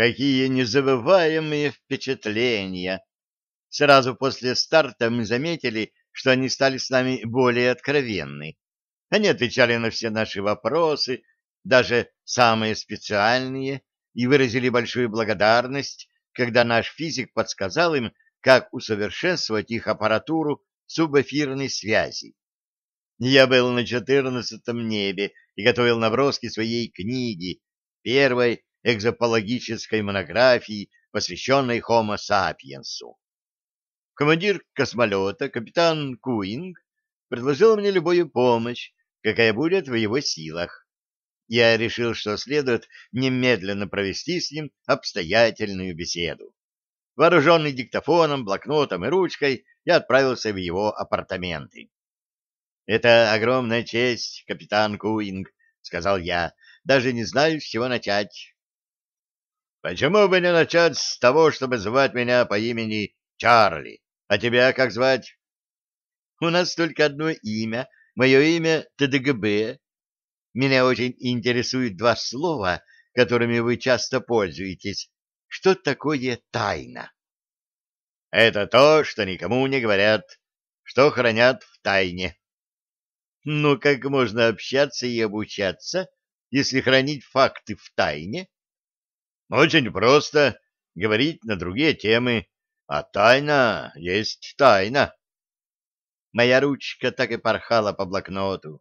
Какие незабываемые впечатления! Сразу после старта мы заметили, что они стали с нами более откровенны. Они отвечали на все наши вопросы, даже самые специальные, и выразили большую благодарность, когда наш физик подсказал им, как усовершенствовать их аппаратуру субэфирной связи. Я был на четырнадцатом небе и готовил наброски своей книги, первой экзопологической монографии, посвященной Homo sapiensу. Командир космолета, капитан Куинг, предложил мне любую помощь, какая будет в его силах. Я решил, что следует немедленно провести с ним обстоятельную беседу. Вооруженный диктофоном, блокнотом и ручкой, я отправился в его апартаменты. «Это огромная честь, капитан Куинг», — сказал я. «Даже не знаю, с чего начать». «Почему бы не начать с того, чтобы звать меня по имени Чарли? А тебя как звать?» «У нас только одно имя. Мое имя ТДГБ. Меня очень интересуют два слова, которыми вы часто пользуетесь. Что такое тайна? Это то, что никому не говорят, что хранят в тайне. Ну, как можно общаться и обучаться, если хранить факты в тайне? Очень просто говорить на другие темы, а тайна есть тайна. Моя ручка так и порхала по блокноту.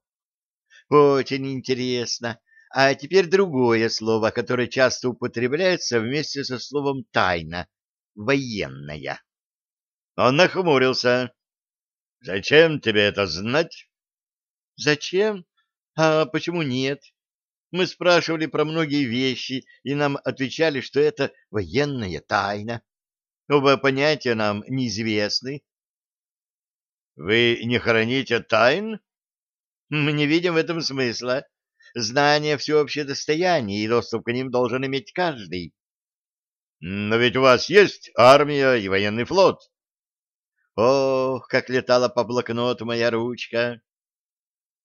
Очень интересно. А теперь другое слово, которое часто употребляется вместе со словом «тайна» — военная. Он нахмурился. «Зачем тебе это знать?» «Зачем? А почему нет? Мы спрашивали про многие вещи, и нам отвечали, что это военная тайна. Оба понятия нам неизвестны». «Вы не храните тайн?» «Мы не видим в этом смысла. Знание — всеобщее достояние, и доступ к ним должен иметь каждый. Но ведь у вас есть армия и военный флот. Ох, как летала по блокноту моя ручка.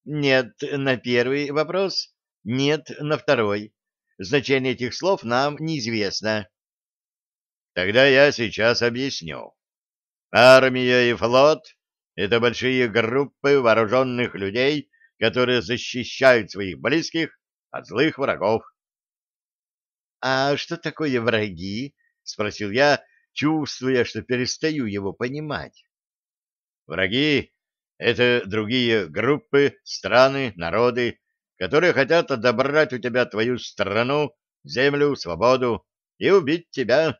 Нет на первый вопрос, нет на второй. Значение этих слов нам неизвестно. Тогда я сейчас объясню. Армия и флот — это большие группы вооруженных людей, которые защищают своих близких от злых врагов. — А что такое враги? — спросил я, чувствуя, что перестаю его понимать. — Враги — это другие группы, страны, народы, которые хотят отобрать у тебя твою страну, землю, свободу и убить тебя.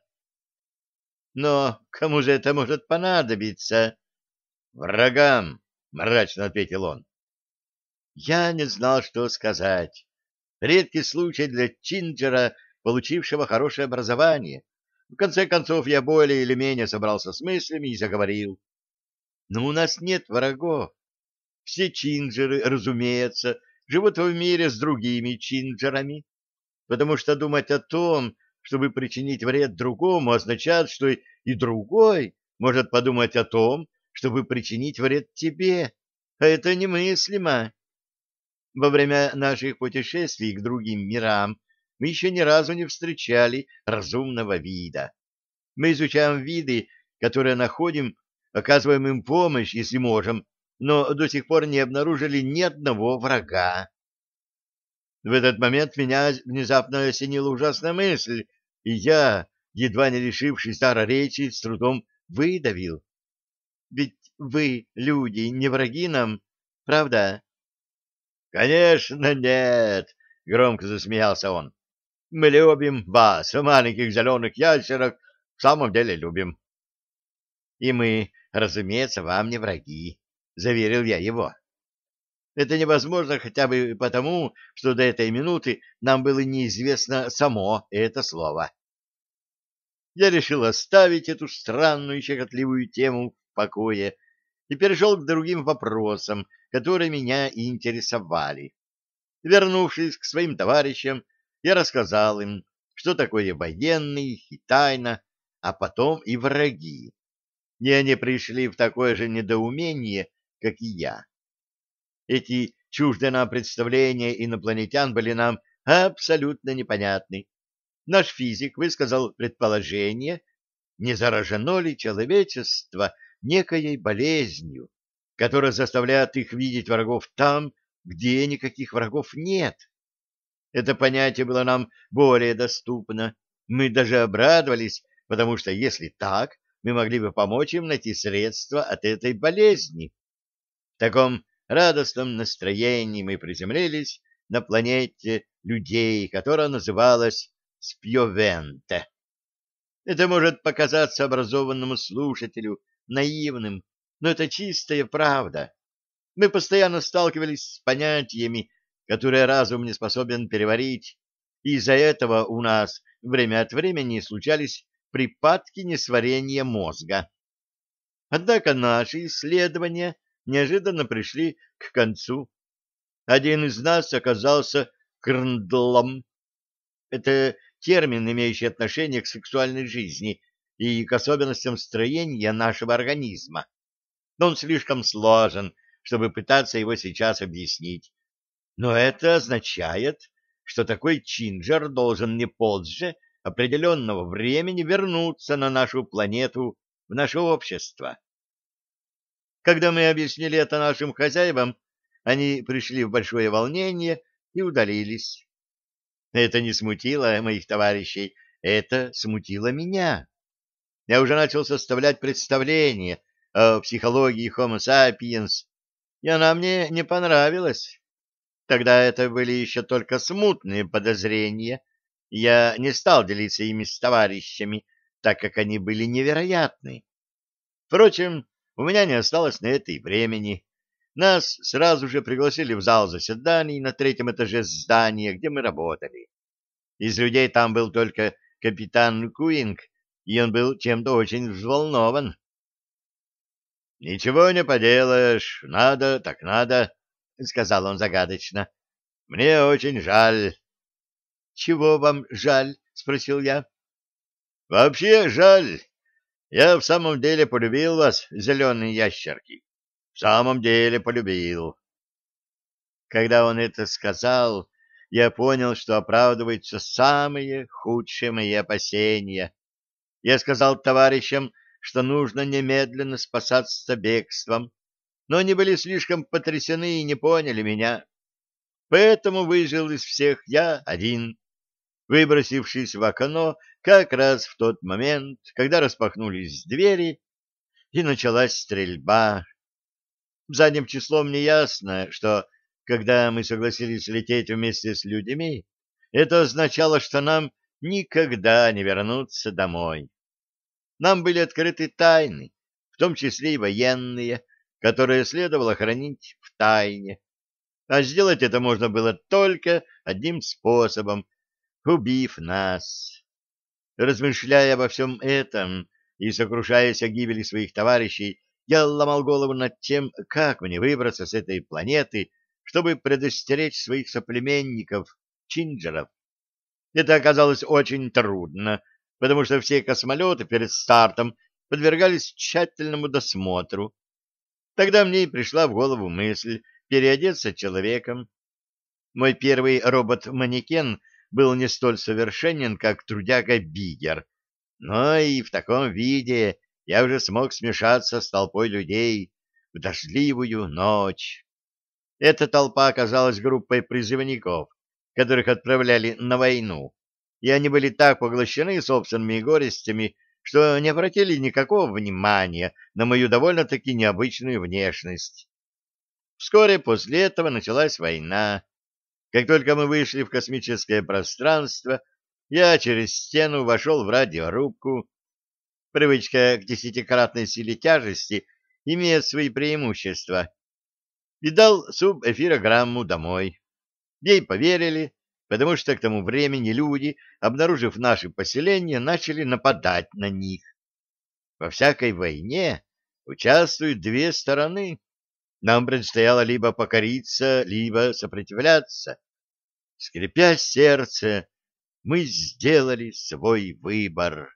— Но кому же это может понадобиться? — Врагам, — мрачно ответил он. Я не знал, что сказать. Редкий случай для Чинджера, получившего хорошее образование. В конце концов, я более или менее собрался с мыслями и заговорил. Но у нас нет врагов. Все чинджеры, разумеется, живут в мире с другими чинджерами, потому что думать о том, чтобы причинить вред другому, означает, что и другой может подумать о том, чтобы причинить вред тебе, а это немыслимо. Во время наших путешествий к другим мирам мы еще ни разу не встречали разумного вида. Мы изучаем виды, которые находим, оказываем им помощь, если можем, но до сих пор не обнаружили ни одного врага. В этот момент меня внезапно осенила ужасная мысль, и я, едва не лишившись дара речи, с трудом выдавил. Ведь вы, люди, не враги нам, правда? «Конечно нет!» — громко засмеялся он. «Мы любим вас, маленьких зеленых ящерок, в самом деле любим». «И мы, разумеется, вам не враги», — заверил я его. «Это невозможно хотя бы потому, что до этой минуты нам было неизвестно само это слово». Я решил оставить эту странную и щекотливую тему в покое и перешел к другим вопросам, которые меня интересовали. Вернувшись к своим товарищам, я рассказал им, что такое военный и тайна, а потом и враги. И они пришли в такое же недоумение, как и я. Эти чуждые нам представления инопланетян были нам абсолютно непонятны. наш физик высказал предположение, не заражено ли человечество некой болезнью, которая заставляет их видеть врагов там, где никаких врагов нет. Это понятие было нам более доступно. Мы даже обрадовались, потому что если так, мы могли бы помочь им найти средства от этой болезни. Таком радостном настроении мы приземлились на планете людей, которая называлась Спьовенте. Это может показаться образованному слушателю наивным, но это чистая правда. Мы постоянно сталкивались с понятиями, которые разум не способен переварить, и из-за этого у нас время от времени случались припадки несварения мозга. Однако наши исследования неожиданно пришли к концу. Один из нас оказался крндлом. Это термин, имеющий отношение к сексуальной жизни и к особенностям строения нашего организма. Но он слишком сложен, чтобы пытаться его сейчас объяснить. Но это означает, что такой чинджер должен не позже определенного времени вернуться на нашу планету, в наше общество. Когда мы объяснили это нашим хозяевам, они пришли в большое волнение и удалились. Это не смутило моих товарищей, это смутило меня. Я уже начал составлять представление о психологии Homo sapiens, и она мне не понравилась. Тогда это были еще только смутные подозрения, я не стал делиться ими с товарищами, так как они были невероятны. Впрочем, у меня не осталось на это и времени. Нас сразу же пригласили в зал заседаний на третьем этаже здания, где мы работали. Из людей там был только капитан Куинг, и он был чем-то очень взволнован. — Ничего не поделаешь, надо так надо, — сказал он загадочно. — Мне очень жаль. — Чего вам жаль? — спросил я. — Вообще жаль. Я в самом деле полюбил вас, зеленые ящерки. В самом деле полюбил. Когда он это сказал, я понял, что оправдываются самые худшие мои опасения. Я сказал товарищам, что нужно немедленно спасаться бегством, но они были слишком потрясены и не поняли меня. Поэтому выжил из всех я один выбросившись в окно как раз в тот момент, когда распахнулись двери и началась стрельба. Задним числом не ясно, что, когда мы согласились лететь вместе с людьми, это означало, что нам никогда не вернуться домой. Нам были открыты тайны, в том числе и военные, которые следовало хранить в тайне. А сделать это можно было только одним способом убив нас. Размышляя обо всем этом и сокрушаясь о гибели своих товарищей, я ломал голову над тем, как мне выбраться с этой планеты, чтобы предостеречь своих соплеменников, чинджеров. Это оказалось очень трудно, потому что все космолеты перед стартом подвергались тщательному досмотру. Тогда мне и пришла в голову мысль переодеться человеком. Мой первый робот-манекен — был не столь совершенен, как трудяга Бигер, но и в таком виде я уже смог смешаться с толпой людей в дождливую ночь. Эта толпа оказалась группой призывников, которых отправляли на войну, и они были так поглощены собственными горестями, что не обратили никакого внимания на мою довольно-таки необычную внешность. Вскоре после этого началась война, как только мы вышли в космическое пространство, я через стену вошел в радиорубку. Привычка к десятикратной силе тяжести имеет свои преимущества. И дал субэфирограмму домой. Ей поверили, потому что к тому времени люди, обнаружив наши поселения, начали нападать на них. Во всякой войне участвуют две стороны. Нам предстояло либо покориться, либо сопротивляться. Скрипя сердце, мы сделали свой выбор.